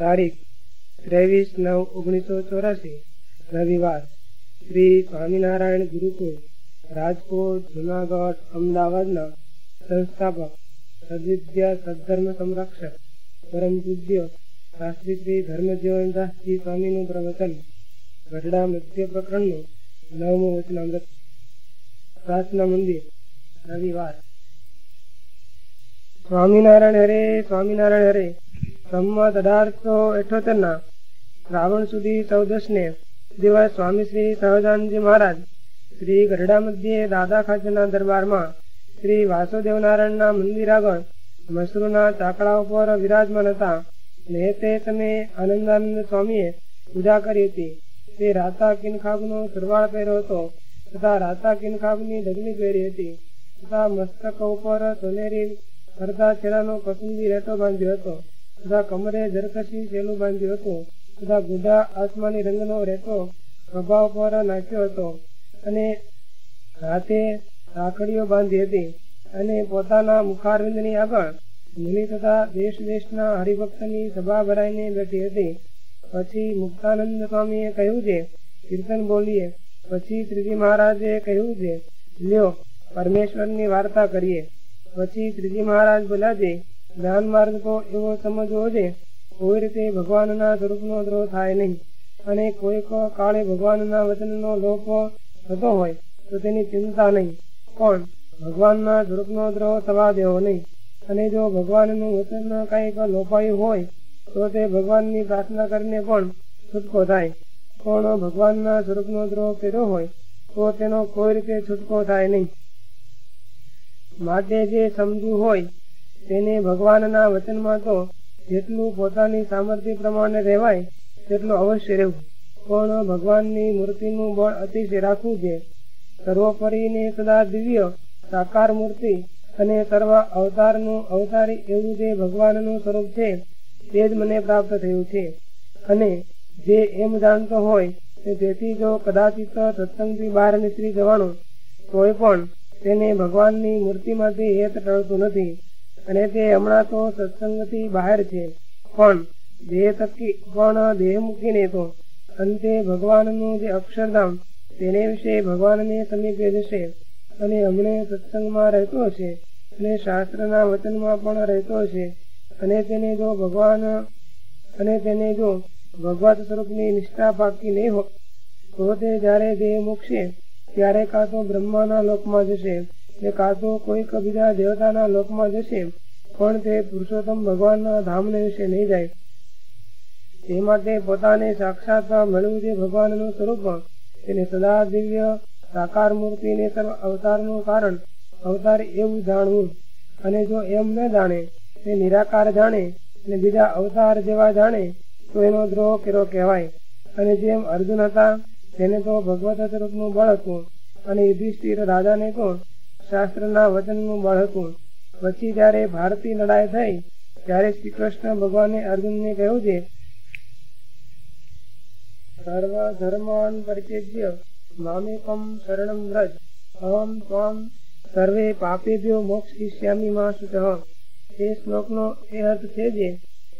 તારીખ ત્રેવીસ નવ ઓગણીસો ચોરાસી, રવિવાર. શ્રી સ્વામિનારાયણ ગુરુકુળ, રાજકોટ, જુનાગઢ, અમદાવાદના સંસ્થાપક, સદવિદ્યા સદધર્મ સંરક્ષક, પરમ પૂજ્ય શાસ્ત્રી શ્રી ધર્મજીવનદાસજી સ્વામીનું પ્રવચન, ગઢડા મધ્ય પ્રકરણનું નવમું વચનામૃત, પ્રાર્થના મંદિર, રવિવાર. સ્વામિનારાયણ હરે સ્વામિનારાયણ હરે. સંમત અઢારસો ના શ્રાવણ સુધી ચૌદસ ને દિવસ સ્વામી શ્રી સહજાનજી મહારાજ શ્રી ગઢડા મધ્યે દાદા ખાચરના દરબારમાં શ્રી વાસુદેવ નારાયણના મંદિર આગળ મસરૂના ચાકડા ઉપર વિરાજમાન હતા ને તે સમયે આનંદાનંદ સ્વામીએ પૂજા કરી હતી. તે રાતા કિનખાબનો સરવાળ પહેર્યો હતો. તથા રાતા કિનખાબની ડગલી પહેરી હતી. તથા મસ્તક ઉપર સોનેરી ફરતા છેડાનો પસંદી રેટો બાંધ્યો હતો. તથા કમરે જરકશી ચેલું બાંધ્યું હતું? તથા ગુડા આસમાની રંગનો રેટો પ્રભાવ પર નાખ્યો હતો. અને હાથે રાખડીઓ બાંધી હતી અને પોતાના મુખારવિંદની આગળ મુનિ તથા દેશ દેશના હરિભક્તની સભા ભરાઈને બેઠી હતી. પછી મુક્તાનંદ સ્વામીએ કહ્યું છે, કીર્તન બોલીએ. પછી ત્રીજી મહારાજે કહ્યું છે, લ્યો, પરમેશ્વરની વાર્તા કરીએ. પછી ત્રીજી મહારાજ બોલ્યા છે જ્ઞાન માર્ગ તો એવો સમજવો છે, કોઈ રીતે ભગવાનના સ્વરૂપનો દ્રોહ થાય નહીં. અને કોઈક કાળે ભગવાનના વચનનો લોપ થતો હોય, તો તેની ચિંતા નહીં. પણ ભગવાનના સ્વરૂપનો દ્રોહ થવા દેવો નહીં. અને જો ભગવાનનું વચન કંઈક લોપાયું હોય, તો તે ભગવાનની પ્રાર્થના કરીને પણ છૂટકો થાય. પણ ભગવાનના સ્વરૂપનો દ્રોહ કર્યો હોય, તો તેનો કોઈ રીતે છૂટકો થાય નહીં. માટે જે સમજવું હોય તેને ભગવાનના વચનમાં તો જેટલું પોતાની સામર્થ્ય પ્રમાણે રહેવાય, તેટલું અવશ્ય રહેવું. પણ ભગવાનની મૂર્તિનું બળ અતિશય રાખવું છે સર્વોપરીને સદા દિવ્ય સાકાર મૂર્તિ અને સર્વ અવતારનું અવતારી એવું જે ભગવાનનું સ્વરૂપ છે, તે જ મને પ્રાપ્ત થયું છે. અને જે એમ જાણતો હોય કે તેથી જો કદાચિત સત્સંગથી બહાર નીકળી જવાનું, તોય પણ તેને ભગવાનની મૂર્તિમાંથી હેત ટળતું નથી. અને તે હમણાં તો સત્સંગથી બહાર છે. પણ દેહ તકી પણ દેહ મૂકીને તો અંતે ભગવાનનું જે અક્ષરધામ, તેને વિશે ભગવાનને સમીપે જશે અને હમણે સત્સંગમાં રહેતો છે અને શાસ્ત્રના વચનમાં પણ રહેતો છે. અને તેને જો ભગવાન, અને તેને જો ભગવત સ્વરૂપની નિષ્ઠા પાકી નહીં હોય તો તે જ્યારે દેહ મૂકશે, ત્યારે કાં તો બ્રહ્માના લોકમાં જશે. ને કાં તો કોઈક બીજા દેવતાના લોકમાં જશે, પણ તે પુરુષોત્તમ ભગવાનના ધામને વિશે નહીં જાય. તે માટે પોતાને સાક્ષાત મળવું છે ભગવાનનું સ્વરૂપ, તેને સદા દિવ્ય સાકાર મૂર્તિને અવતારનું કારણ, અવતાર એવું જાણવું. અને જો એમ ન જાણે, તે નિરાકાર જાણે, અને બીજા અવતાર જેવા જાણે, તો એનો દ્રોહ કેરો કહેવાય. અને જેમ અર્જુન હતા, તેને તો ભગવત સ્વરૂપનું બળ હતું, અને યુધિષ્ઠિર રાજાને તો શાસ્ત્રના વચનનું બળ હતું પછી જયારે ભારતી લડાઈ થઈ, ત્યારે શ્રી કૃષ્ણ ભગવાને અર્જુનને કહ્યું છે સર્વ ધર્માન પરિત્યજ્ય, મામેકમ શરણમ વ્રજ, અહમ ત્વામ સર્વે પાપેભ્યો મોક્ષિષ્યામી માં શુચઃ. એ શ્લોકનો એ અર્થ છે જે,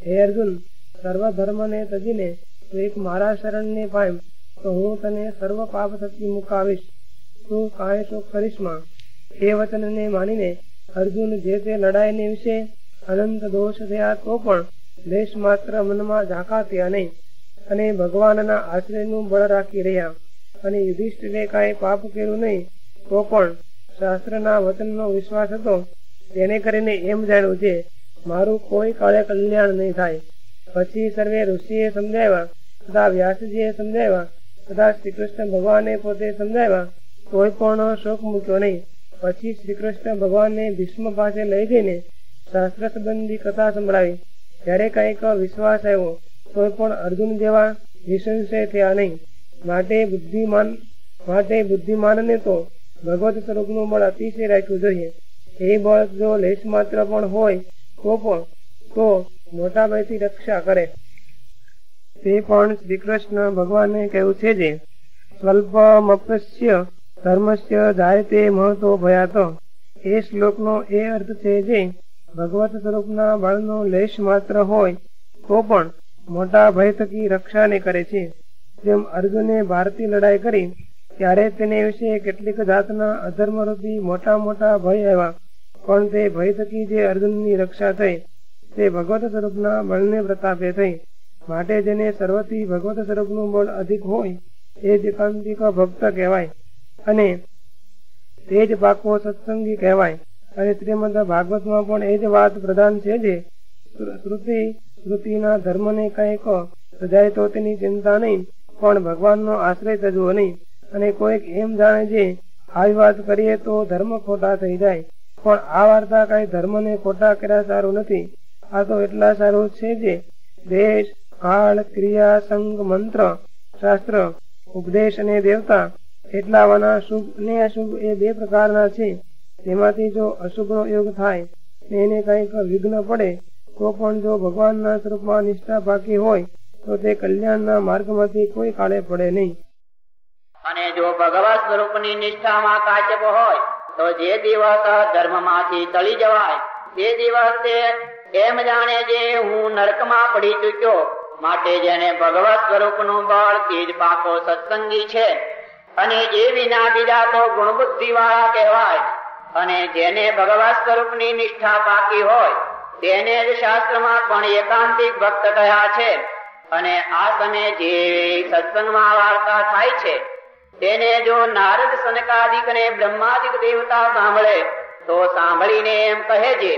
હે અર્જુન સર્વ ધર્મને તજીને તો એક મારા શરણને પામ તો હું તને સર્વ પાપ થકી મુકાવીશ. તું કાંઈ શોક કરીશમાં એ વચનને માનીને અર્જુન જે તે લડાઈને વિશે અનંત દોષ થયા તો પણ દેશ માત્ર મનમાં ઝાંકા થયા નહીં અને ભગવાનના આશ્રયનું બળ રાખી રહ્યા અને યુધિષ્ઠિરે કાંઈ પાપ કર્યું નહીં તો પણ શાસ્ત્રના વચનનો વિશ્વાસ હતો. તેને કરીને એમ જાણ્યું છે, મારું કોઈ કાળે કલ્યાણ નહીં થાય. પછી સર્વે ઋષિએ સમજાવ્યા, તથા વ્યાસજીએ સમજાવ્યા, તથા શ્રી કૃષ્ણ ભગવાને પોતે સમજાવ્યા કોઈ પણ શોક મૂક્યો નહીં. પછી શ્રી કૃષ્ણ ભગવાનને ભીષ્મ પાસે લઈ જઈને શાસ્ત્ર સંબંધી કથા સંભળાવી. ત્યારે કંઈક વિશ્વાસ આવ્યો તો પણ અર્જુન જેવા નિસંશય થયા નહીં. માટે બુદ્ધિમાન, માટે બુદ્ધિમાનને તો ભગવત સ્વરૂપનું બળ અતિશય રાખવું જોઈએ. એ બળ જો લેશ માત્ર પણ હોય, તો પણ તો મોટા ભાઈથી રક્ષા કરે. તે પણ શ્રી કૃષ્ણ ભગવાને કહ્યું છે જે સ્વલ્પમપ્ય ધર્મસ્ય જાયતે મહત્વ ભયાતો। એ શ્લોકનો એ અર્થ છે જે ભગવત સ્વરૂપના બળનો લેશ માત્ર હોય, તો પણ મોટા ભય થકી રક્ષાને કરે છે। જેમ અર્જુને ભારતી લડાઈ કરી, ત્યારે તેને વિશે કેટલીક જાતના અધર્મરૂપી મોટા મોટા ભય આવ્યા। પણ તે ભય થકી જે અર્જુનની રક્ષા થઈ, તે ભગવત સ્વરૂપના બળને પ્રતાપે થઈ। માટે જેને સર્વથી ભગવત સ્વરૂપનું બળ અધિક હોય, એ જ ભક્ત કહેવાય। અને તે જ પાકો સત્સંગી કહેવાય. અને શ્રીમદ ભાગવતમાં પણ એ જ વાત પ્રધાન છે જે શ્રુતિ, શ્રુતિના ધર્મને કંઈક સજાય તો તેની ચિંતા નહીં, પણ ભગવાનનો આશ્રય થજો નહીં. અને કોઈક એમ જાણે છે આવી વાત કરીએ તો ધર્મ ખોટા થઈ જાય. પણ આ વાર્તા કઈ ધર્મને ખોટા કર્યા સારું નથી. આ તો એટલા સારું છે જે, દેશ, કાળ, ક્રિયા, સંગ, મંત્ર, શાસ્ત્ર, ઉપદેશ અને દેવતા એટલાવાના શુભ અને અશુભ એ બે પ્રકારના છે. તેમાંથી જો અશુભનો યોગ થાય ને એને કંઈક વિઘ્ન પડે, તો પણ જો ભગવાનના સ્વરૂપમાં નિષ્ઠા બાકી હોય, તો તે કલ્યાણના માર્ગમાંથી કોઈ કાળે પડે નહીં. અને જો ભગવત સ્વરૂપની નિષ્ઠામાં કાચબ હોય, તો જે દિવસ ધર્મમાંથી તળી જવાય, તે દિવસ એમ જાણે જે હું નરકમાં પડી ચૂક્યો, માટે જેને ભગવત સ્વરૂપનું બળ તે જ પાકો, સત્સંગી છે અને એ વિના બીજા તો ગુણબુદ્ધિ વાળા કહેવાય અને જેને ભગવત સ્વરૂપની નિષ્ઠા બાકી હોય, તેને જ શાસ્ત્રમાં પણ એકાંતિક ભક્ત કહ્યા છે. અને આ સમયે જે સત્સંગમાં વાર્તા થાય છે, તેને જો નારદ સનકાદિક ને બ્રહ્માદિક દેવતા સાંભળે, તો સાંભળીને એમ કહે છે,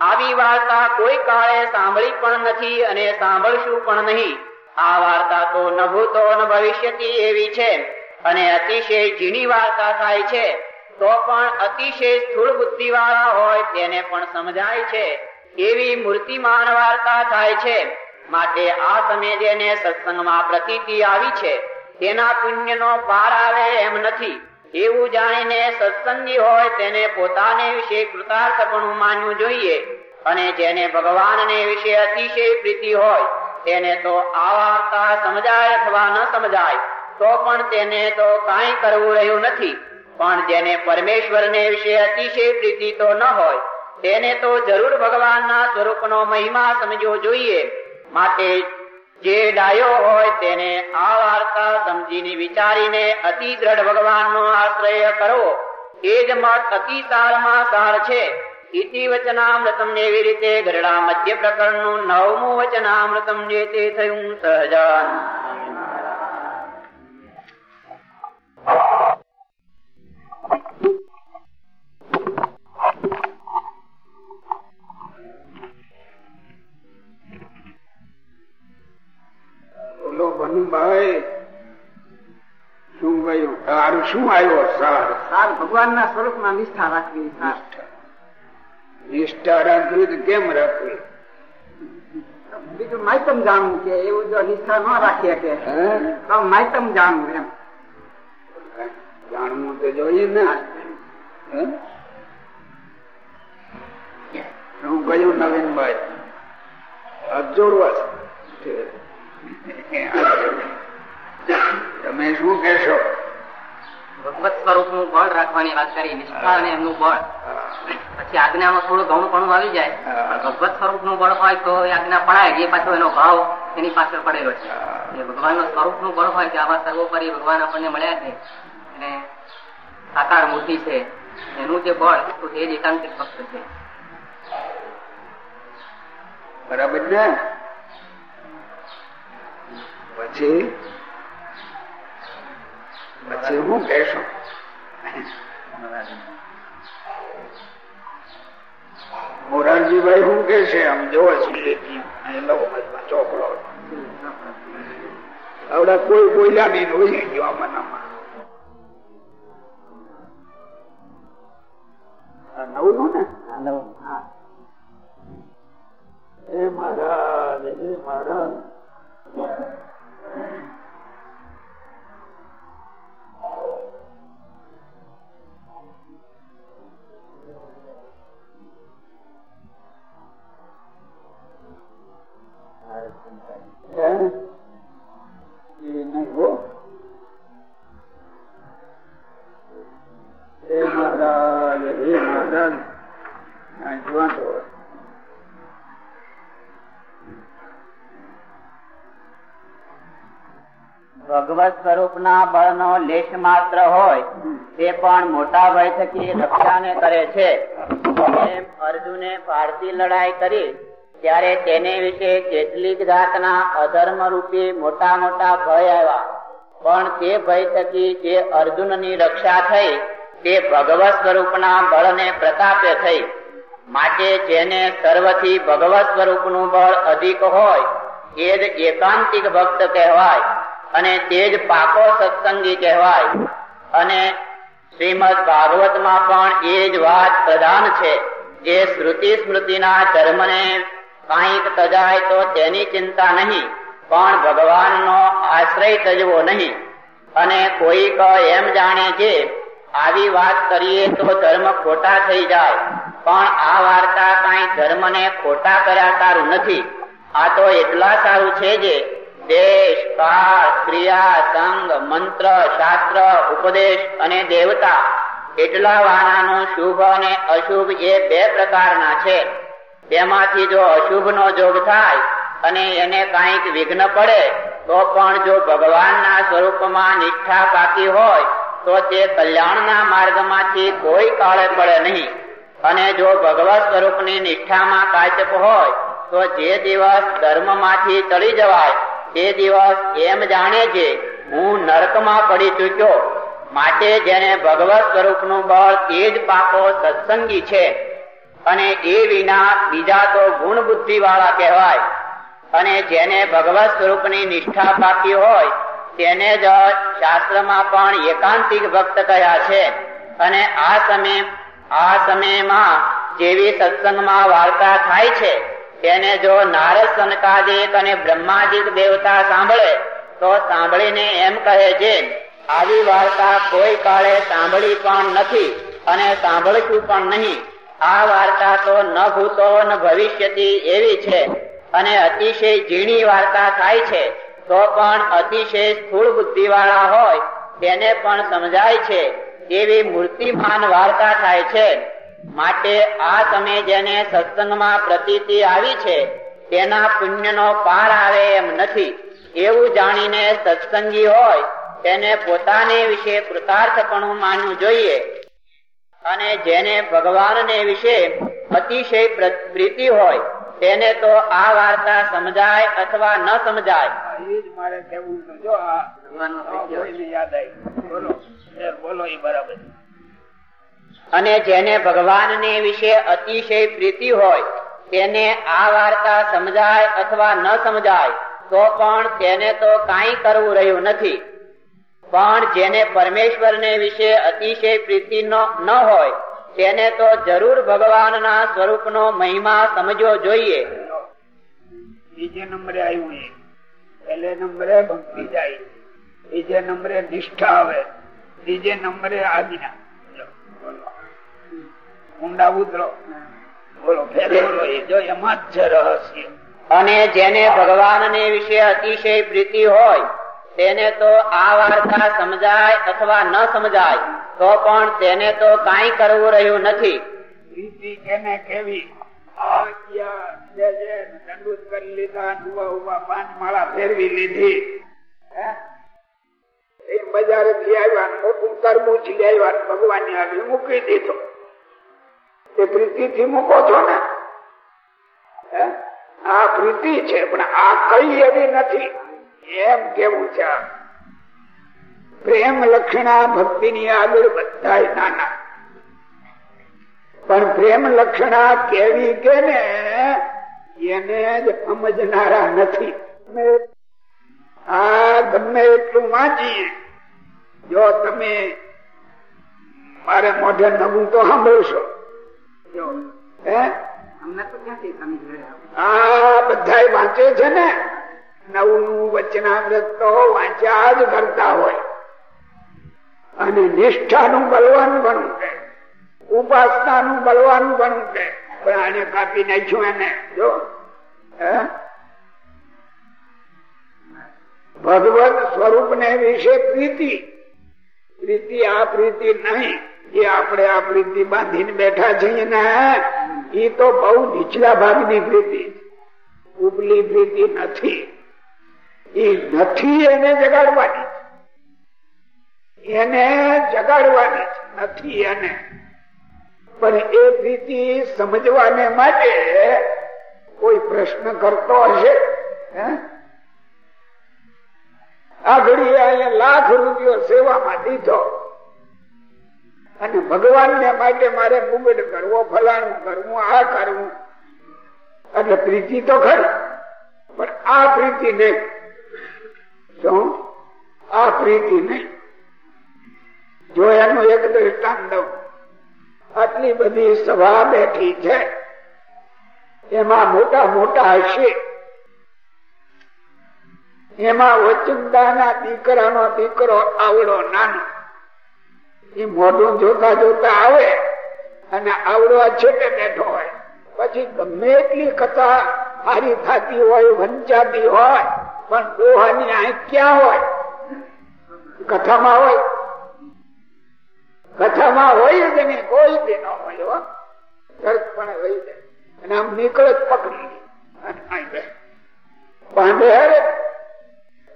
આવી વાર્તા કોઈ કાળે સાંભળી પણ નથી અને સાંભળશું પણ નહીં. આ વાર્તા તો નભૂતો ભૂતો ન ભવિષ્યથી એવી છે. અને અતિશય ઝીણી વાર્તા થાય છે, તો પણ અતિશય સ્થૂળ બુદ્ધિ વાળા હોય તેને પણ સમજાય છે. એવી મૂર્તિમાન વાર્તા થાય છે. માટે આ તમે જેને સત્સંગમાં પ્રતીતિ આવી છે, તેના પુણ્યનો પાર આવે એમ નથી. એવું જાણીને સત્સંગી હોય તેને પોતાને વિશે કૃતાર્થપણું માનવું જોઈએ. અને જેને ભગવાનને વિશે અતિશય પ્રીતિ હોય, તેને તો આ વાર્તા સમજાય અથવા ન સમજાય. તો પણ તેને તો કાંઈ કરવું રહ્યું નથી. પણ જેને પરમેશ્વરને વિશે અતિશય પ્રીતિ તો ન હોય, તેને તો જરૂર ભગવાનના સ્વરૂપનો મહિમા સમજવો જોઈએ. માટે જે ડાયો હોય તેને આ વાર્તા સમજીને વિચારીને અતિ દ્રઢ ભગવાનનો આશ્રય કરવો એ જ મત અતિ સારમાં સાર છે. ઇતિ વચનામૃતમ એવી રીતે ગરડા મધ્ય પ્રકરણનું નવમું વચનામૃતમ જે તે થયું સહજાન શું આવ્યો સાર? સાર ભગવાનના સ્વરૂપમાં નિષ્ઠા રાખવી નિષ્ઠા. રાખવી તો કેમ રાખવી? બીજું માયતમ જાણવું કે એવું જો નિષ્ઠા ન રાખીએ કે તો માયતમ જાણવું એમ. જાણવું તો જોઈએ ને. હે? કહ્યું નવીનભાઈ? હાથ જોડવા છે. તમે શું કેશો ભગવત સ્વરૂપનું બળ રાખવાની વાત કરી નિષ્ઠા અને એમનું બળ. પછી આજ્ઞામાં થોડું ઘણું પણ આવી જાય. ભગવત સ્વરૂપનું બળ હોય તો એ આજ્ઞા પણાય એ પાછો એનો ભાવ એની પાછળ પડેલો છે. એ ભગવાનનું સ્વરૂપનું બળ હોય કે આવા સર્વોપરી ભગવાન આપણને મળ્યા છે અને સાકાર મૂર્તિ છે એનું જે બળ તો એ જ એકાંતિક ભક્ત છે. બરાબર ને? પછી? પછી હું કહેશો મોરારજીભાઈ શું કે છે? આમ જોવે ચોપડો. આવડા કોઈ બોલ્યા નહીં હોય ગયો આમાં નવું ને એ મહારાજ એ મહારાજ. ભગવત સ્વરૂપના બળનો લેશ માત્ર હોય, તે પણ મોટા ભય થકી રક્ષાને કરે છે. એમ અર્જુને ભારતી લડાઈ કરી, ત્યારે તેને વિશે કેટલીક જાતના અધર્મ રૂપી મોટા મોટા ભય આવ્યા. પણ તે ભય થકી જે અર્જુનની રક્ષા થઈ, તે ભગવત સ્વરૂપના બળને પ્રતાપે થઈ. માટે જેને સર્વથી ભગવત સ્વરૂપનું બળ અધિક હોય એ જ એકાંતિક ભક્ત કહેવાય. અને તે જ પાકો સત્સંગી કહેવાય. અને શ્રીમદ ભાગવતમાં પણ એ જ વાત પ્રધાન છે જે શ્રુતિ સ્મૃતિના ધર્મને કાંઈક તજાય તો તેની ચિંતા નહીં, પણ ભગવાનનો આશ્રય તજવો નહીં. અને કોઈક એમ જાણે છે આવી વાત કરીએ તો ધર્મ ખોટા થઈ જાય, પણ આ વાર્તા કાંઈ ધર્મને ખોટા કર્યા સારું નથી. આ તો એટલા સારું છે જે દેશ કાળ ક્રિયા સંગ મંત્ર શાસ્ત્ર ઉપદેશ અને દેવતા. એટલા વાણાનો શુભ અને અશુભ એ બે પ્રકારના છે. તેમાંથી જો અશુભ નો જોગ થાય અને એને કાંઈક વિઘ્ન પડે, તો પણ જો ભગવાનના સ્વરૂપમાં નિષ્ઠા પાકી હોય, તો તે કલ્યાણના માર્ગમાંથી કોઈ કાળે પડે નહીં. અને જો ભગવત સ્વરૂપની નિષ્ઠામાં કાચક હોય, તો જે દિવસ ધર્મમાંથી ચડી જવાય તે દિવસ એમ જાણે છે, હું નરકમાં પડી ચૂક્યો. માટે જેને ભગવત સ્વરૂપનું બળ તે જ પાકો સત્સંગી છે. અને એ વિના બીજા તો ગુણ બુદ્ધિ વાળા કહેવાય. અને જેને ભગવત સ્વરૂપની નિષ્ઠા પાકી હોય, તેને જ શાસ્ત્રમાં પણ એકાંતિક ભક્ત કહ્યા છે. અને આ સમય, આ સમયમાં જેવી સત્સંગમાં વાર્તા થાય છે તેને જો નારદ સનકાદિક અને બ્રહ્માદિક દેવતા સાંભળે, તો સાંભળીને એમ કહે છે, આવી વાર્તા કોઈ કાળે સાંભળી પણ નથી અને સાંભળશું પણ નહીં. આ વાર્તા તો ન ભૂતો ન ભવિષ્યથી એવી છે અને અતિશય ઝીણી વાર્તા થાય છે. તો પણ અતિશય સ્થૂળ બુદ્ધિ વાળા હોય, તેને પણ સમજાય છે. એવી મૂર્તિમાન વાર્તા થાય છે. માટે આ તમે જેને સત્સંગમાં પ્રતીતિ આવી છે, તેના પુણ્યનો પાર આવે એમ નથી. એવું જાણીને સત્સંગી હોય, તેને પોતાને વિશે કૃતાર્થપણું માનવું જોઈએ. અને જેને ભગવાનને વિશે અતિશય પ્રીતિ હોય, તેને તો આ વાર્તા સમજાય અથવા ન સમજાય. મારે કેવું જો આ યાદ આવી. બોલો. બોલો એ બરાબર. અને જેને ભગવાનને વિશે અતિશય પ્રીતિ હોય, તેને આ વાર્તા સમજાય અથવા ન સમજાય, તો પણ તેને તો કાંઈ કરવું રહ્યું નથી. પણ જેને પરમેશ્વરને વિશે અતિશય પ્રીતિ ન હોય, તેને તો જરૂર ભગવાનના સ્વરૂપનો મહિમા સમજવો જોઈએ. બીજે નંબરે આવ્યું એ. પહેલે નંબરે ભક્તિ જાય, બીજે નંબરે નિષ્ઠા આવે, ત્રીજે નંબરે આજ્ઞા. ઊંડા ઉતરો. બોલો બોલો એ જો એમાં જ છે રહસ્ય. અને જેને ભગવાનને વિશે અતિશય પ્રીતિ હોય તેને તો આ વાર્તા સમજાય અથવા ન સમજાય તો પણ તેને તો કાંઈ કરવું રહ્યું નથી. પ્રીતિ કેને કેવી? કરી લીધા ઊભા ઊભા પાંચ માળા ફેરવી લીધી. એ બજારે થી આવ્યા ને મોટું તરબૂચ લઈ આવ્યા ભગવાનની આવી મૂકી દીધો. એ પ્રીતિ થી મૂકો છો ને? આ પ્રીતિ છે, પણ આ કઈ એવી નથી. એમ કેવું છે? પ્રેમ લક્ષણા ભક્તિ ની આગળ બધા નાના. પણ પ્રેમ લક્ષણા કેવી કે ને, એને જ સમજનારા નથી. આ ગમે એટલું વાંચીએ. જો તમે મારે મોઢે નવું તો સાંભળશો. બધા વાંચે છે ને? નવું વચનામૃત તો વાંચ્યા જ કરતા હોય. અને નિષ્ઠાનું બલવાનું ભણવું છે. ઉપાસનાનું બલવાનું ભણવું છે. પણ આને કાપી નાખ્યું એને. જો. હે? ભગવત સ્વરૂપ ને વિશે પ્રીતિ. પ્રીતિ આ પ્રીતિ નહીં. જે આપણે આ પ્રીતિ બાંધીને બેઠા છીએ ને એ તો બહુ નીચલા ભાગની પ્રીતિ ઉપલી પ્રીતિ નથી. એ નથી એને જગાડવાની. એને જગાડવાની નથી એને. પણ એ પ્રીતિ સમજવાને માટે કોઈ પ્રશ્ન કરતો હશે. આ ઘડી લાખ રૂપિયો સેવામાં દીધો. અને ભગવાન ને માટે મારે મુગડ કરવો, ફલાણું કરવું, આ કરવું. એટલે પ્રીતિ તો ખરી, પણ આ પ્રીતિ નહીં. શું આ પ્રીતિ નહીં. જો એનું એક દ્રષ્ટાંત દઉં, આટલી બધી સભા બેઠી છે, એમાં મોટા મોટા હશે. એમાં વચનદાના દીકરાનો દીકરો આવડો નાનો. એ મોઢું જોતા જોતા આવે અને આવડો છેટે બેઠો હોય. પછી ગમે એટલી કથા હારી થતી હોય, વંચાતી હોય, પણ દોહાની આ ક્યાં હોય? કથામાં હોય. કથામાં હોય જ નહીં, કોઈ બી ન મળ્યો તરત પણ રહી જાય. અને આમ નીકળે પકડી પકડી બાંધે હરે.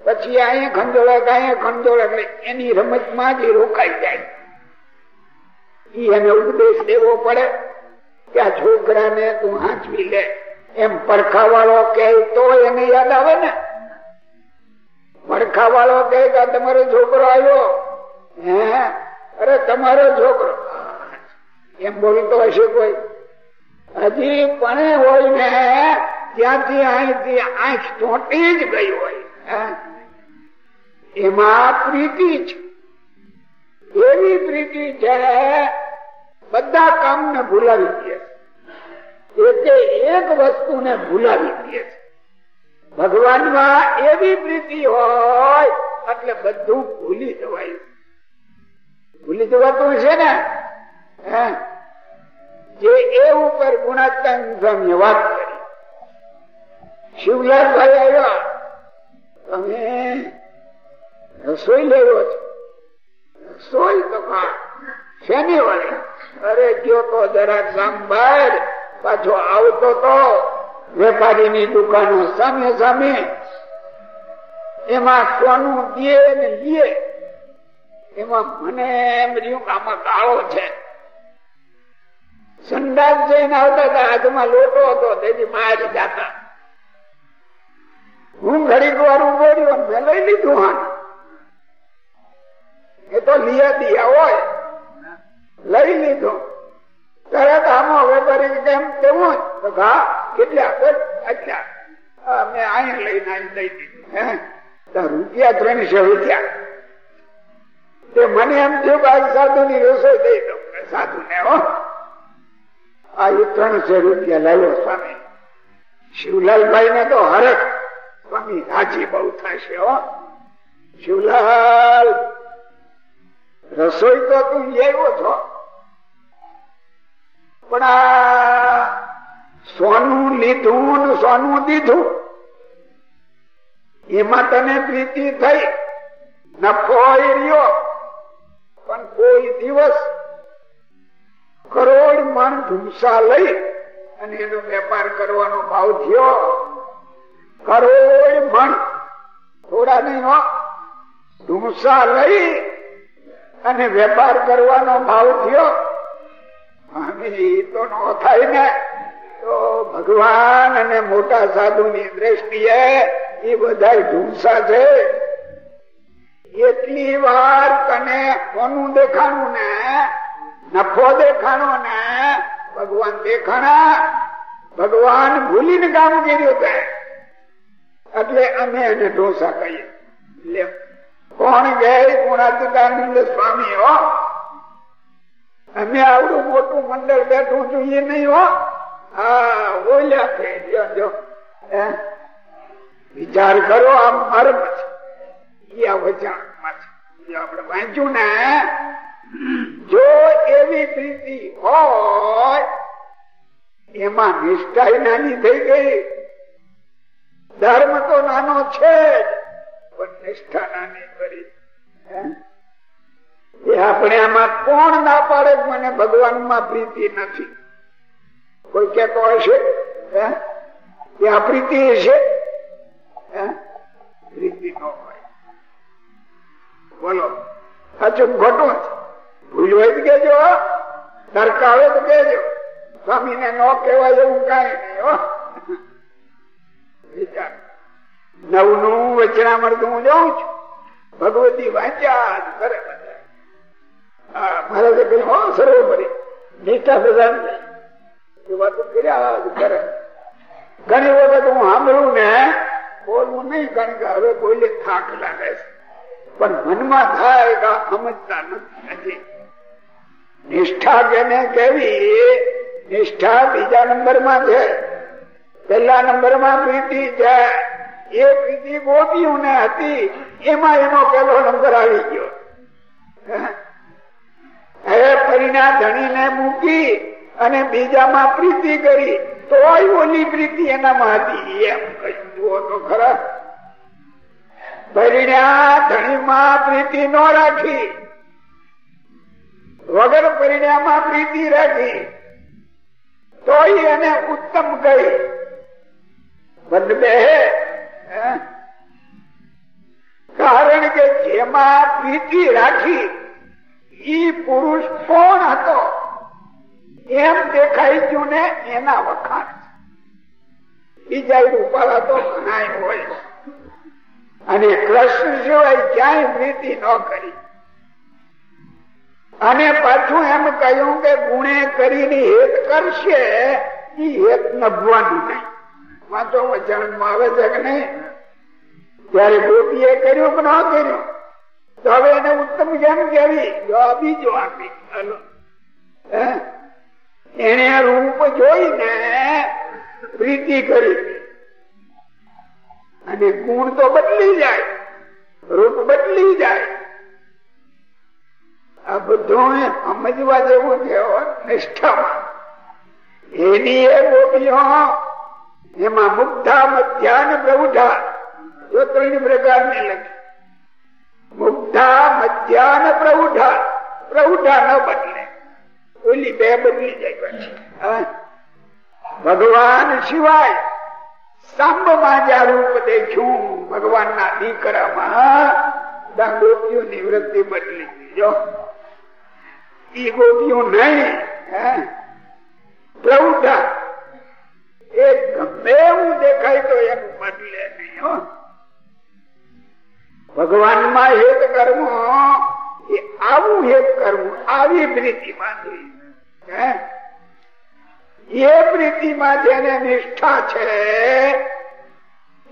પછી અહીંયા ખંડોળે અહીંયા એટલે એની રમતમાં જ રોકાઈ જાય. એને ઉપદેશ દેવો પડે કે આ છોકરાને તું હાંચવી લે. એમ પડખા વાળો કે તો એને યાદ આવે ને? પડખા વાળો કે તમારો છોકરો આવ્યો. હે? અરે, તમારો છોકરો. એમ બોલતો હશે કોઈ. હજી પણ હોય ને ત્યાંથી અહીંથી આંખ ચોંટી જ ગઈ હોય. એમાં પ્રીતિ છે એવી પ્રીતિ છે? બધા કામ ને ભૂલાવી દે. એટલે એક વસ્તુ ને ભૂલાવી દે. ભગવાનમાં એવી પ્રીતિ હોય, એટલે બધું ભૂલી જવાય. ભૂલી જવાતું છે ને જે એ ઉપર ગુણાત્મા સ્વામી વાત કરી. શિવલાલભાઈ આવ્યા. તમે રસોઈ લેવો છો? રસોઈ તો ખા શેની વળી અરે ગયો તો જરાક ગામ બહાર, પાછો આવતો તો વેપારીની દુકાનો સામે સામે. એમાં સોનું દે ને દે એમાં મને એમ રહ્યું આમાં કાળો છે. સંડાસ જઈને આવતા હતા, હાથમાં લોટો હતો, તેથી બહાર જતા હું ઘડીક વાર ઊભો રહ્યો, મેં લઈ લીધું હા એ તો લિયા દિયા હોય. લઈ લીધો. તરત આમાં વેપારી કેમ કેવું તો ઘા કેટલા? અચ્છા મેં અહીંયા લઈને આવી દઈ દીધું. રૂપિયા ત્રણસો રૂપિયા. તે મને એમ થયું કે આ સાધુ ની રસોઈ દઈ દઉં. સાધુ ને હો. આ એ ત્રણસો રૂપિયા લાવ્યો સ્વામી. શિવલાલભાઈ ને તો હરખ સ્વામી રાજી બહુ થશે, હો. શિવલાલ, રસોઈ તો તું લેવો છો. પણ આ સોનું લીધું સોનું દીધું એમાં તને પ્રીતિ થઈ, નફો રહ્યો. પણ કોઈ દિવસ કરોડ મણ ધુમસા લઈ અને એનો વેપાર કરવાનો ભાવ થયો. કરોડ મણ થોડા નહીં હો લઈ અને વેપાર કરવાનો ભાવ થયો. તો નો થાય ને. તો ભગવાન અને મોટા સાધુ ની દ્રષ્ટિએ એ બધા ઢૂંસા છે. એટલી વાર તને કોનું દેખાણું ને? નફો દેખાણો ને? ભગવાન દેખાણા? ભગવાન ભૂલીને કામ કર્યું તે. એટલે અમે એને ઢોસા કહીએ. કોણ ગયે ગુણાતીતાનંદ સ્વામી હો? અમે આવડું મોટું મંડળ બેઠું જોઈએ નહીં હો. હા બોલ્યા છે, જો વિચાર કરો, આમ મર્મ છે. આ છે. આપણે વાંચ્યું ને જો એવી પ્રીતિ હોય, એમાં નિષ્ઠા નાની થઈ ગઈ. ધર્મ તો નાનો છે પણ નિષ્ઠા નાની કરી. એ આપણે આમાં કોણ ના પાડે મને ભગવાનમાં પ્રીતિ નથી. કોઈ કેતો હશે? એ આ પ્રીતિ હશે પ્રીતિ ન હોય. બોલો. સાચું ખોટું? ભૂલ હોય તો કેજો દરકાવે તો કેજો સ્વામી ને ન કહેવાય જેવું કઈ નહીં વિચાર. નવનું તો હું જાઉં છું. ભગવતી વાંચ્યા કરે. મહારાજે કહ્યું હા સર્વોપરી નિષ્ઠા પ્રધાન વાતો કર્યા કરે. ઘણી વખત હું સાંભળું ને, બોલવું નહીં, કારણ કે હવે કોઈને થાક લાગે છે. પણ મનમાં થાય કે સમજતા નથી નિષ્ઠા કેને કેવી? નિષ્ઠા બીજા નંબરમાં છે. પહેલા નંબરમાં પ્રીતિ છે. એ પ્રીતિ ગોપીઓ ને હતી. એમાં એનો પેલો નંબર આવી ગયો. હવે પરિણા ધણી ને મૂકી અને બીજામાં પ્રીતિ કરી તો ઓલી પ્રીતિ એનામાં હતી એમ કહ્યું જુઓ તો ખરા. પરિણ્યા ધણીમાં પ્રીતિ ન રાખી. વગર પરિણામાં પ્રીતિ રાખી. તો એને ઉત્તમ કહી. બંધ કારણ કે જેમાં પ્રીતિ રાખી ઈ પુરુષ કોણ હતો? એમ દેખાઈ ગયું ને એના વખાણ. બીજા ઉપર તો ઘણા હોય. અને કૃષ્ણ સિવાય ક્યાંય પ્રીતિ ન કરી. અને પાછું એમ કહ્યું કે ગુણે કરીને હેત કરશે એ હેત નભવાનું નહીં. વાંચો વચન આવે છે કે નહીં? ત્યારે ગોપીએ કર્યું કે ન કર્યું? તો હવે એને ઉત્તમ જેમ કેવી? બીજો આપી એને રૂપ જોઈને પ્રીતિ કરી. અને ગુણ તો બદલી જાય. રૂપ બદલી જાય. આ બધું સમજવા જેવું છે નિષ્ઠામાં. એની એ ગોપીઓ, એમાં મુગ્ધા મધ્યાન પ્રૌઢા, જો ત્રણ પ્રકારની લખી. મુગ્ધા મધ્યાન પ્રૌઢા. પ્રૌઢા ન બદલે ઓલી બે બદલી જાય ભગવાન સિવાય સાંબમાં જ્યાં રૂપ દેખ્યું ભગવાન ના દીકરામાં. ગોપીઓ ની વૃત્તિ બદલી. જો, ઈ ગોપીઓ નહીં પ્રૌઢા. એ ગમે એવું દેખાય તો એનું બદલે નહીં ભગવાનમાં હેત કર્મ, એ આવું હેત કરવું આવી પ્રીતિમાં જોઈએ એ પ્રીતિમાં જેને નિષ્ઠા છે,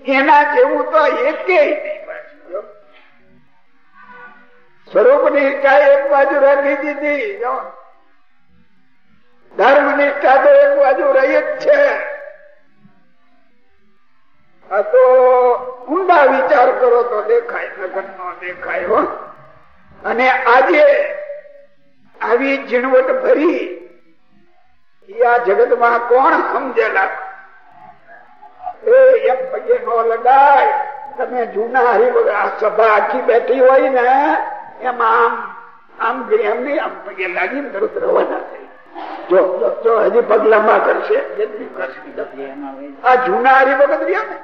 એના જેવું તો એકે સ્વરૂપ નિષ્ઠા એક બાજુ રાખી દીધી. ધર્મ નિષ્ઠા તો એક બાજુ રહી જ છે. આ તો ઊંડા વિચાર કરો તો દેખાય નગર નો દેખાય હો. અને આજે આવી ઝીણવટ ભરી આ જગતમાં કોણ સમજેલા? એ પગે નો લગાય, તમે જૂના હરિભગા સભા આખી બેઠી હોય ને, એમાં આમ આમ નહીં, આમ પગે લાગી તરત રવાના થઈ. જો જો હજી પગલામાં કરશે આ જૂના હરિભગત રહ્યા ને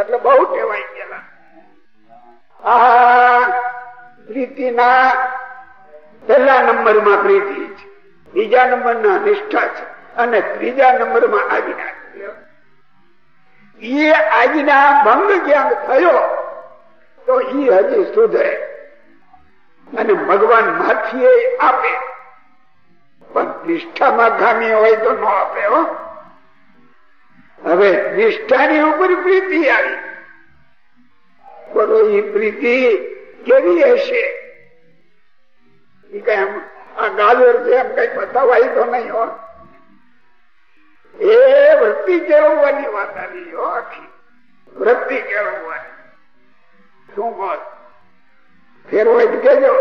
એટલે બહુ ટેવાઈ ગયેલા. પ્રીતિના પહેલા નંબરમાં પ્રીતિ છે, બીજા નંબર ના નિષ્ઠા છે, અને ત્રીજા નંબરમાં આજ્ઞા એ આજ્ઞા ભંગ ક્યાંક થયો, તો એ હજી સુધરે. અને ભગવાન માથી આપે. પણ નિષ્ઠામાં ખામી હોય તો ન આપે, હો. હવે નિષ્ઠાની ઉપર પ્રીતિ આવી. બોલો એ પ્રીતિ કેવી હશે? તો નહીં હો. એ વૃત્તિ કેળવવાની વાત આવી આખી. વૃત્તિ કેળવવાની. શું બોલ? ફેર હોય તો કેજો.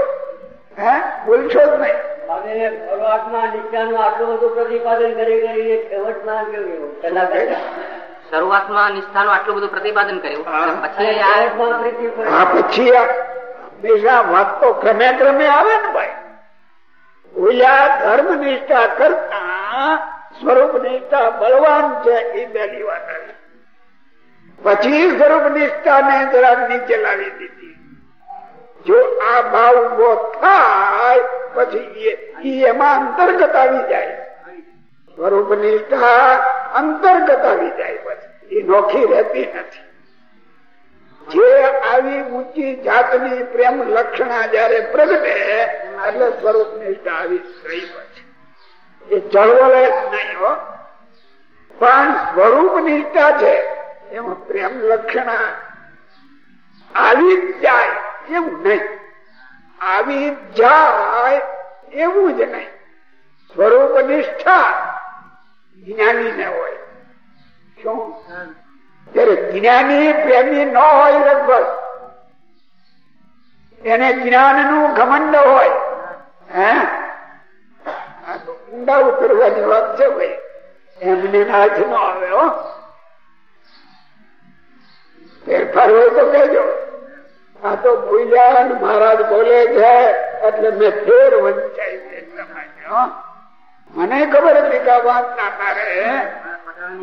હે? ભૂલશો જ નહીં. શરૂઆતમાં નિષ્ઠાનું આટલું બધું પ્રતિપાદન કર્યું. પછી હા પછી હંમેશા વાત તો ક્રમે ક્રમે આવે ને ભાઈ. ઓલા ધર્મ નિષ્ઠા કરતા સ્વરૂપ નિષ્ઠા બળવાન છે એ પહેલી વાત આવી. પછી સ્વરૂપ નિષ્ઠા ને જરાક નીચે લાવી દીધી. જો આ ભાવ ઊભો થાય, પછી એમાં અંતર્ગત આવી જાય. સ્વરૂપ નિષ્ઠા અંતર્ગત આવી જાય પછી. એ નોખી રહેતી નથી. જે આવી ઊંચી જાતની પ્રેમ લક્ષણા જયારે પ્રગટે, એટલે સ્વરૂપ આવી રહી પછી. એ ચળવળે નહીં હો. પણ સ્વરૂપ નિષ્ઠા છે, એમાં પ્રેમ લક્ષણા આવી જ જાય. એવું નહીં. આવી જાય એવું જ નહીં. સ્વરૂપ નિષ્ઠા જ્ઞાની ને હોય. શું? ત્યારે જ્ઞાની પ્રેમી ન હોય લગભગ, એને જ્ઞાનનું ઘમંડ હોય, હે? ઊંડા ઉતરવાની વાત છે ભાઈ. એમને હાથ ન આવે, હો. ફેરફાર હોય તો કહેજો. આ તો ભૂલ્યા મહારાજ બોલે છે, એટલે મેં ફેર વંચાઈ મને ખબર હતી કે વાત ના તારે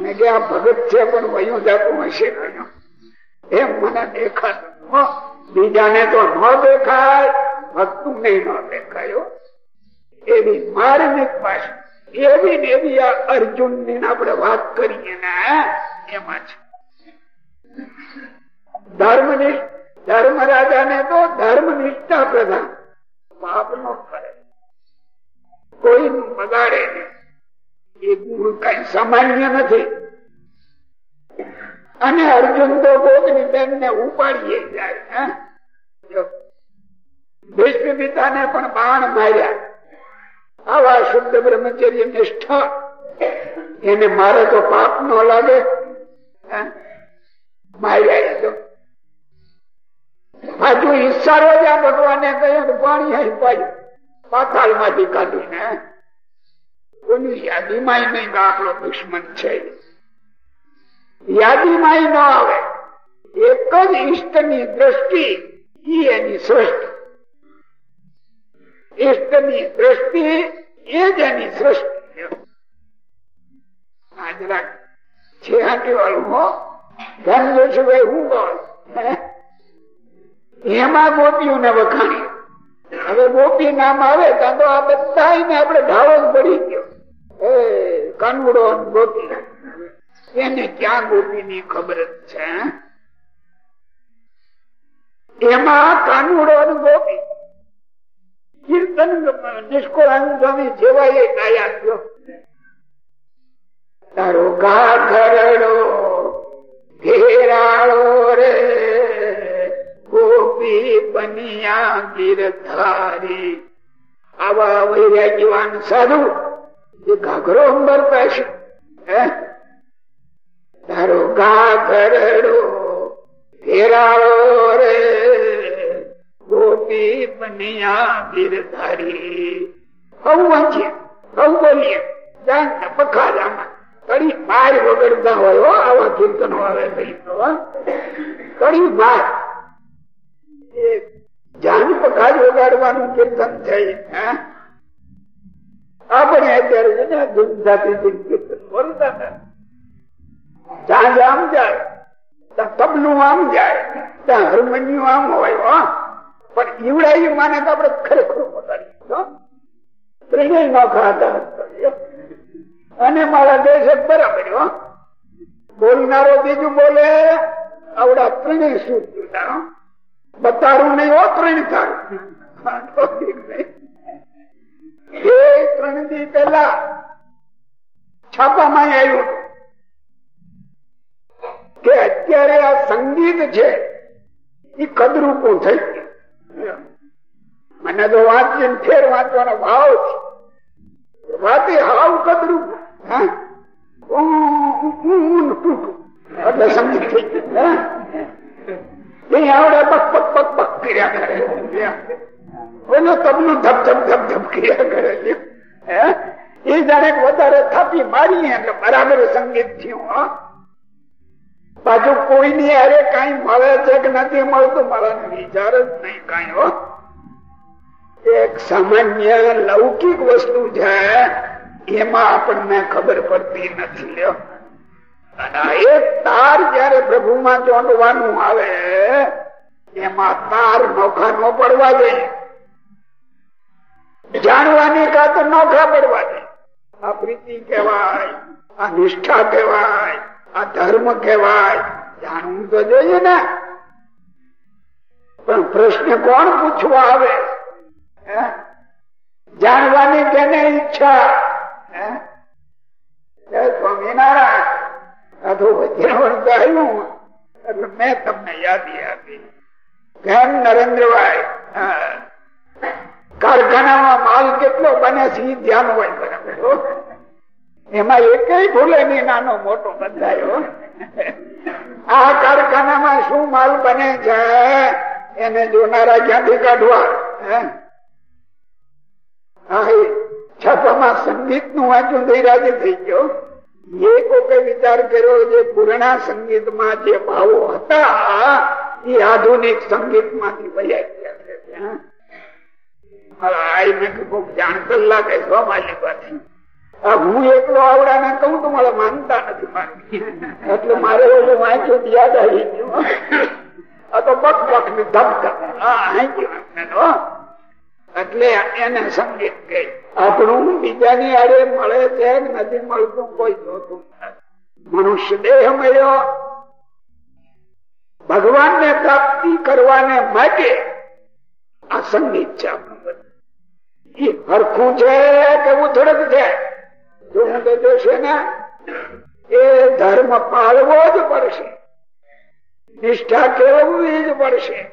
મેં કે આ ભગત છે, પણ વયું જાતું હશે કહ્યું એમ મને દેખાતું. બીજાને તો ન દેખાય ભક્તું નહીં ન દેખાયો એવી માર્મિક પાસે એવી ને એવી આ અર્જુનની આપણે વાત કરીએ ને એમાં છે. ધર્મ ધર્મ રાજા ને તો ધર્મ નિષ્ઠા પ્રધાન. પાપ નો કરે કોઈ બગાડે નહીં. એ ગુણ કઈ સામાન્ય નથી. અને અર્જુન તો ભોગની બેન ને ઉપાડીએ જાય ભીષ્મ પિતાને પણ બાણ માર્યા. આવા શુદ્ધ બ્રહ્મચર્ય નિષ્ઠા. એને મારે તો પાપ ન લાગે માર્યા તો. પાછું ઈશ્વરો જ્યાં ભગવાને કહ્યું પાણી પાડ્યું પાતાળમાંથી કાઢીને યાદીમાં દાખલો દુશ્મન છે. યાદીમાં ન આવે. એક જ દ્રષ્ટિ એની સૃષ્ટિ. ઈષ્ટ દ્રષ્ટિ એ જ એની સૃષ્ટિ. આજરા છે હાટી વાળું, હો? ભાઈ હું બોલ એમાં ગોપીઓને વખાણી હવે ગોપી નામ આવે ત્યાં તો આ બધા આપડે ઢાળો પડી ગયો. એ, કાનુડો ગોપી. એને ક્યાં ગોપી ની ખબર છે એમાં કાનુડો ગોપી. કીર્તન નિષ્કોળાનંદ સ્વામી જેવા એ ગાયા ગયો તારો ગા ઘરડો ઘેરાળો રે. ગોપી બનિયા ગીરધારી. આવા વૈરાગ્યવાન સાધુ એ ઘાઘરો અંબરતા છે તારો ઘાઘરડો, ફેરાળો રે, ગોપી બનિયા ગીરધારી. હવ વાંચીએ હવ બોલીએ. જાણ પખા જામાં કડી બાર વગડતા હોય આવા કીર્તનો આવે કડી બાર. જાન વગાડવાનું કીર્તન છે. આપણે અત્યારે તબલું આમ જાય, ત્યાં હાર્મોનિયમ આમ હોય પણ ઈવડાવી માને તો આપડે ખરેખર પોતાની ન ખાતા અને મારા દેશ બરાબર બોલનારો બીજું બોલે, આવડા ત્રણેય શું બતારું નહીં હો ત્રણ થાય એ ત્રણ દી પેલા છાપામાં આવ્યું કે અત્યારે આ સંગીત છે એ કદરૂપું થઈ મને તો વાંચીને ફેર વાંચવાનો ભાવ છે વાતે હાવ કદરૂપ એટલે સંગીત થઈ ગયું એ આવડે બક વધારે થાપી મારી એટલે બરાબર સંગીત થયું પાછું કોઈની અરે કઈ મળે છે કે નથી મળતું મારા વિચાર જ નહીં કઈ, હો. એક સામાન્ય લૌકિક વસ્તુ છે, એમાં આપણને ખબર પડતી નથી, લ્યો. એક તાર જયારે પ્રભુમાં ચોંટવાનું આવે, એમાં તાર નોખા નો પડવા જોઈએ જાણવાની કાત નોખા પડવા જોઈએ આ પ્રીતિ કહેવાય, આ નિષ્ઠા કહેવાય, આ ધર્મ કહેવાય, જાણવું તો જોઈએ ને. પણ પ્રશ્ન કોણ પૂછવા આવે? જાણવાની કેને ઈચ્છા? સ્વામિનારાયણ. તો વજ્રવણ ગાયું એટલે મેં તમને યાદી આપી. કેમ નરેન્દ્રભાઈ? કારખાનામાં માલ કેટલો બને છે ધ્યાન હોય બરાબર એમાં એક ભૂલે નહીં, નાનો મોટો બદલાયો આ કારખાનામાં શું માલ બને છે, એને જોનારા ક્યાંથી કાઢવા? છાપામાં સંગીતનું વાંચું થઈ રાજી થઈ ગયો. એ કોકે વિચાર કર્યો, જે પુરાણા સંગીતમાં જે ભાવો હતા, એ આધુનિક સંગીતમાંથી વયા ગયા વાત હું એકલો આવડાને કહું તો મારે માનતા નથી એટલે મારે વાંચ્યું, યાદ આવી ગયું. આ તો બક બક એટલે એને સંગીત કહે. આપણું બીજાની આડે મળે છે નથી મળતું, કોઈ જોતું મનુષ્ય દેહ મળ્યો ભગવાન ને પ્રાપ્તિ કરવાને માટે આ સંગીત છે એ હરખું છે કે ઉથડક છે? જોવું કહેતો છે ને, એ ધર્મ પાળવો જ પડશે. નિષ્ઠા કેળવવી જ પડશે.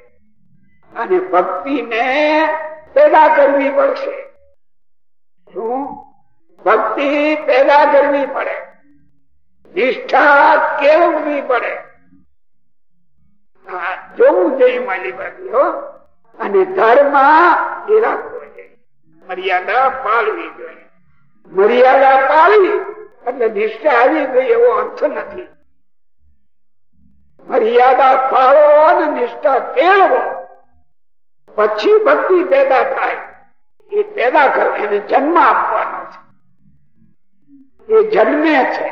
અને ભક્તિ ને પેદા કરવી પડશે. ભક્તિ પેદા કરવી પડે. નિષ્ઠા કેળવવી પડે. જોવું જોઈએ મારી બાજુ અને ધર્મ એ રાખવો જોઈએ મર્યાદા પાળવી જોઈએ. મર્યાદા પાળી એટલે નિષ્ઠા આવી ગઈ એવો અર્થ નથી. મર્યાદા પાળો અને નિષ્ઠા કેળવો. પછી ભક્તિ પેદા થાય. એ પેદા કરો એને જન્મ આપવાનો છે. એ જન્મે છે.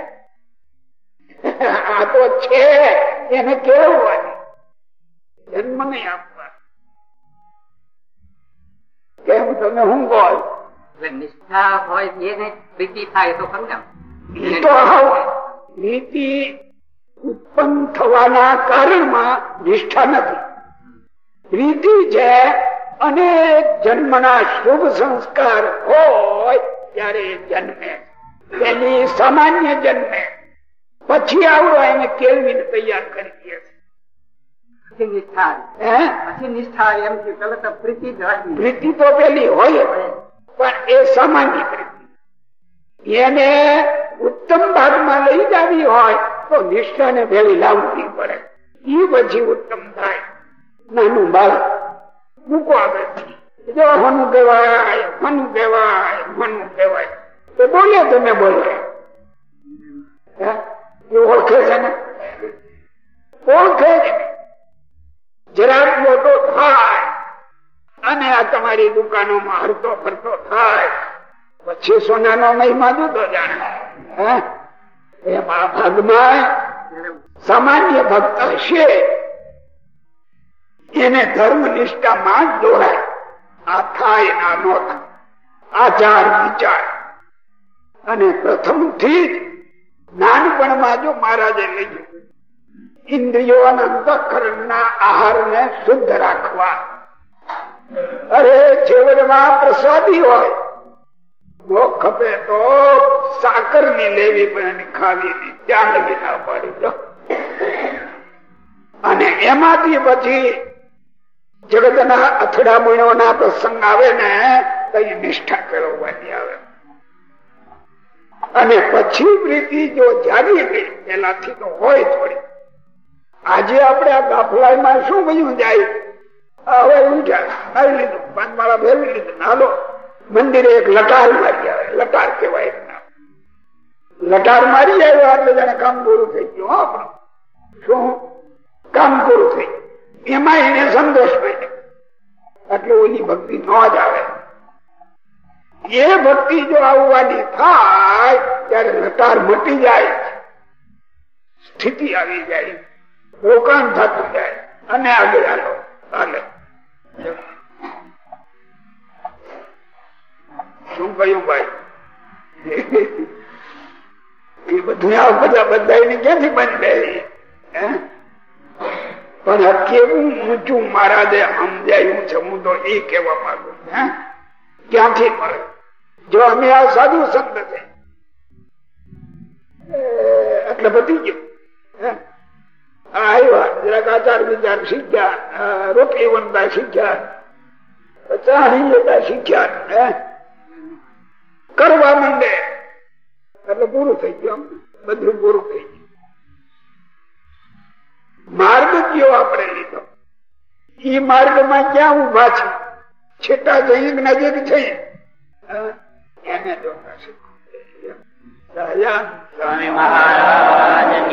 આ તો છે એને કેળવવાની. જન્મ નહીં આપવા કેમ તમે હું કહો નિષ્ઠા હોય એને પ્રીતિ થાય તો ખરું નીતિ ઉત્પન્ન થવાના કારણમાં નિષ્ઠા નથી. રીતિ છે અનેક જન્મના શુભ સંસ્કાર હોય ત્યારે જન્મે. તેની સામાન્ય જન્મે. પછી આવડો એને કેળવીને તૈયાર કરી દે. પછી નિષ્ઠા. એમ કે પેલા પ્રીતિ પ્રીતિ તો પેલી હોય પણ એ સામાન્ય પ્રીતિ. એને ઉત્તમ ભાગમાં લઈ જાવી હોય તો નિષ્ઠાને ભેળી લાવવી પડે. એ પછી ઉત્તમ થાય. નાનું બાળક મૂકો આગળ જો મનું કહેવાય મનું કહેવાય મનું કહેવાય. તો બોલે તમે બોલે. એ ઓળખે છે ને? ઓળખે છે જરાક મોટો થાય અને આ તમારી દુકાનોમાં હરતો ફરતો થાય. પછી સોનાનો મહિમા જુદો જાણે. હે? એમાં ભાગમાં સામાન્ય ભક્ત હશે. એને ધર્મ નિષ્ઠામાં જ દોડાય આ થાય ના નો થાય આચાર વિચાર. અને પ્રથમથી જ નાનપણમાં જો મહારાજે લઈ ઇન્દ્રિયો અને અંતઃકરણના આહારને શુદ્ધ રાખવા. અરે છેવટમાં પ્રસાદી હોય. ખપે તો સાકર લેવી પણ ખાવી ની ત્યાં પાડી અને એમાંથી પછી જગતના અથડામણોના પ્રસંગ આવે ને કઈ નિષ્ઠા કેળવવાની આવે. અને પછી પ્રીતિ જો જાગી ગઈ પેલાથી તો હોય થોડી. આજે આપણે આ ગાફલાઈમાં શું બન્યું જાય? હવે ઉઠ્યા ખાઈ લીધું, પાનમાળા ફેરવી લીધું હાલો મંદિરે એક લટાર મારી આવે, લટાર કેવાય લટાર મારી આવ્યો એટલે જાણે કામ પૂરું થઈ ગયું આપણું શું? કામ પૂરું થઈ એમાં એને સંતોષ મળ્યો. એટલે ઓલી ભક્તિ ન જ આવે. એ ભક્તિ જો આવવાની થાય, ત્યારે લટાર મટી જાય સ્થિતિ આવી જાય. રોકાણ થતું જાય. અને આગળ હાલો. હાલે. શું કહ્યું ભાઈ? એ બધું આ બધા બધા ક્યાંથી બંધ હે? પણ આ કેવું ઊંચું મહારાજે સમજાયું છે હું તો એ કેવા માંગુ હે? ક્યાંથી મળે? જો અમે આ સાધુ સંત છે. એટલે બધી ગયું. આવ્યા જરાક આચાર વિચાર શીખ્યા રોટલી વનતા શીખ્યા ચાણી લેતા શીખ્યા હે? કરવા માંડે. એટલે પૂરું થઈ ગયું બધું પૂરું થઈ ગયું. માર્ગ કયો આપણે લીધો? એ માર્ગમાં ક્યાં ઊભા છે? છેટા જઈ નજીક છે. એને જો સ્વામી મહારાજ